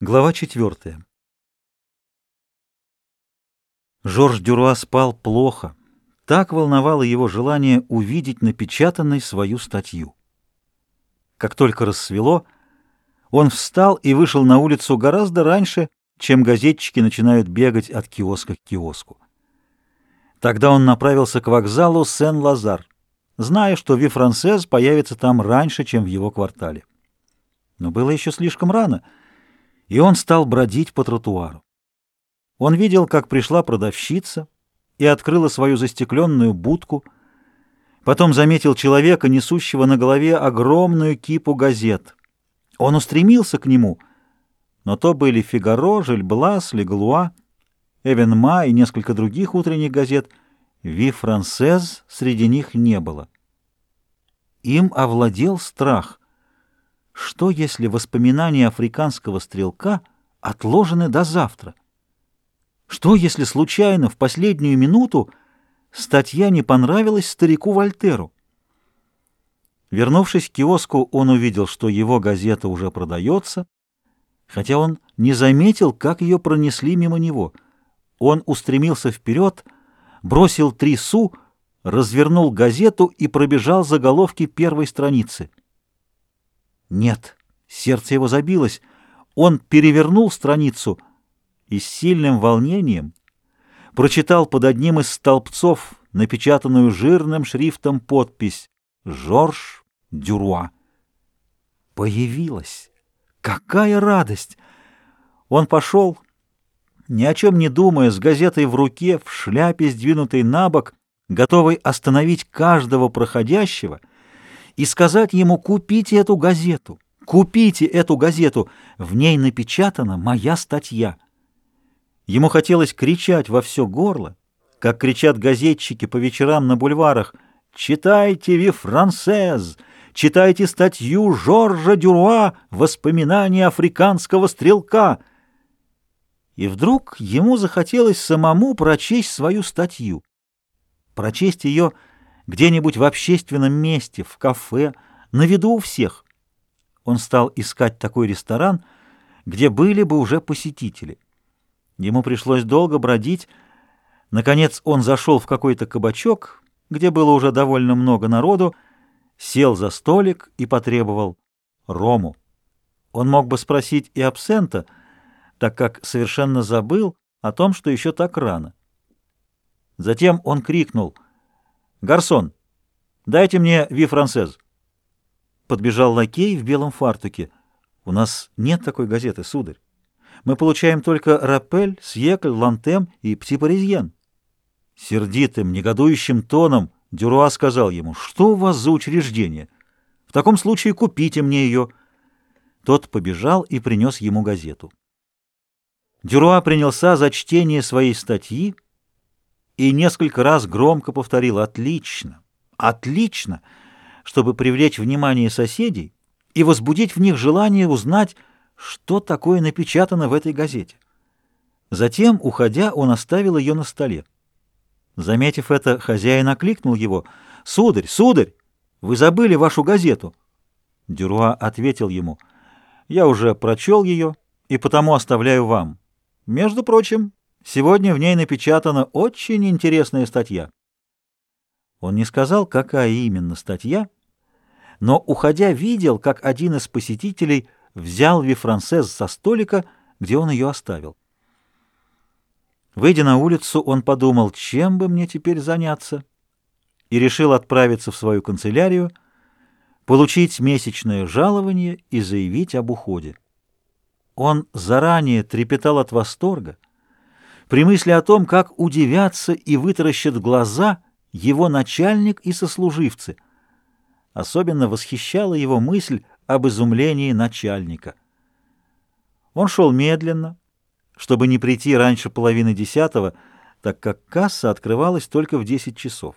Глава четвертая. Жорж Дюруа спал плохо. Так волновало его желание увидеть напечатанной свою статью. Как только рассвело, он встал и вышел на улицу гораздо раньше, чем газетчики начинают бегать от киоска к киоску. Тогда он направился к вокзалу Сен-Лазар, зная, что Ви Франсез появится там раньше, чем в его квартале. Но было еще слишком рано — и он стал бродить по тротуару. Он видел, как пришла продавщица и открыла свою застекленную будку, потом заметил человека, несущего на голове огромную кипу газет. Он устремился к нему, но то были «Фигаро», «Жильблас», «Леглуа», «Эвенма» и несколько других утренних газет. «Ви Франсез» среди них не было. Им овладел страх — что, если воспоминания африканского стрелка отложены до завтра? Что, если случайно в последнюю минуту статья не понравилась старику Вольтеру? Вернувшись к киоску, он увидел, что его газета уже продается, хотя он не заметил, как ее пронесли мимо него. Он устремился вперед, бросил три су, развернул газету и пробежал заголовки первой страницы — нет, сердце его забилось. Он перевернул страницу и с сильным волнением прочитал под одним из столбцов напечатанную жирным шрифтом подпись «Жорж Дюруа». Появилась! Какая радость! Он пошел, ни о чем не думая, с газетой в руке, в шляпе, сдвинутой на бок, готовый остановить каждого проходящего — и сказать ему «купите эту газету, купите эту газету, в ней напечатана моя статья». Ему хотелось кричать во все горло, как кричат газетчики по вечерам на бульварах «Читайте «Ви Франсез», читайте статью Жоржа Дюруа «Воспоминания африканского стрелка». И вдруг ему захотелось самому прочесть свою статью, прочесть ее где-нибудь в общественном месте, в кафе, на виду у всех. Он стал искать такой ресторан, где были бы уже посетители. Ему пришлось долго бродить. Наконец он зашел в какой-то кабачок, где было уже довольно много народу, сел за столик и потребовал рому. Он мог бы спросить и абсента, так как совершенно забыл о том, что еще так рано. Затем он крикнул — «Гарсон, дайте мне ви францез». Подбежал лакей в белом фартуке. «У нас нет такой газеты, сударь. Мы получаем только «Рапель», «Сьекль», «Лантем» и «Птипаризьен». Сердитым, негодующим тоном Дюруа сказал ему, «Что у вас за учреждение? В таком случае купите мне ее». Тот побежал и принес ему газету. Дюруа принялся за чтение своей статьи, и несколько раз громко повторил «Отлично! Отлично!», чтобы привлечь внимание соседей и возбудить в них желание узнать, что такое напечатано в этой газете. Затем, уходя, он оставил ее на столе. Заметив это, хозяин окликнул его. «Сударь, сударь, вы забыли вашу газету!» Дюруа ответил ему. «Я уже прочел ее и потому оставляю вам. Между прочим, Сегодня в ней напечатана очень интересная статья. Он не сказал, какая именно статья, но, уходя, видел, как один из посетителей взял Вифрансез со столика, где он ее оставил. Выйдя на улицу, он подумал, чем бы мне теперь заняться, и решил отправиться в свою канцелярию, получить месячное жалование и заявить об уходе. Он заранее трепетал от восторга, при мысли о том, как удивятся и вытаращат глаза его начальник и сослуживцы. Особенно восхищала его мысль об изумлении начальника. Он шел медленно, чтобы не прийти раньше половины десятого, так как касса открывалась только в десять часов.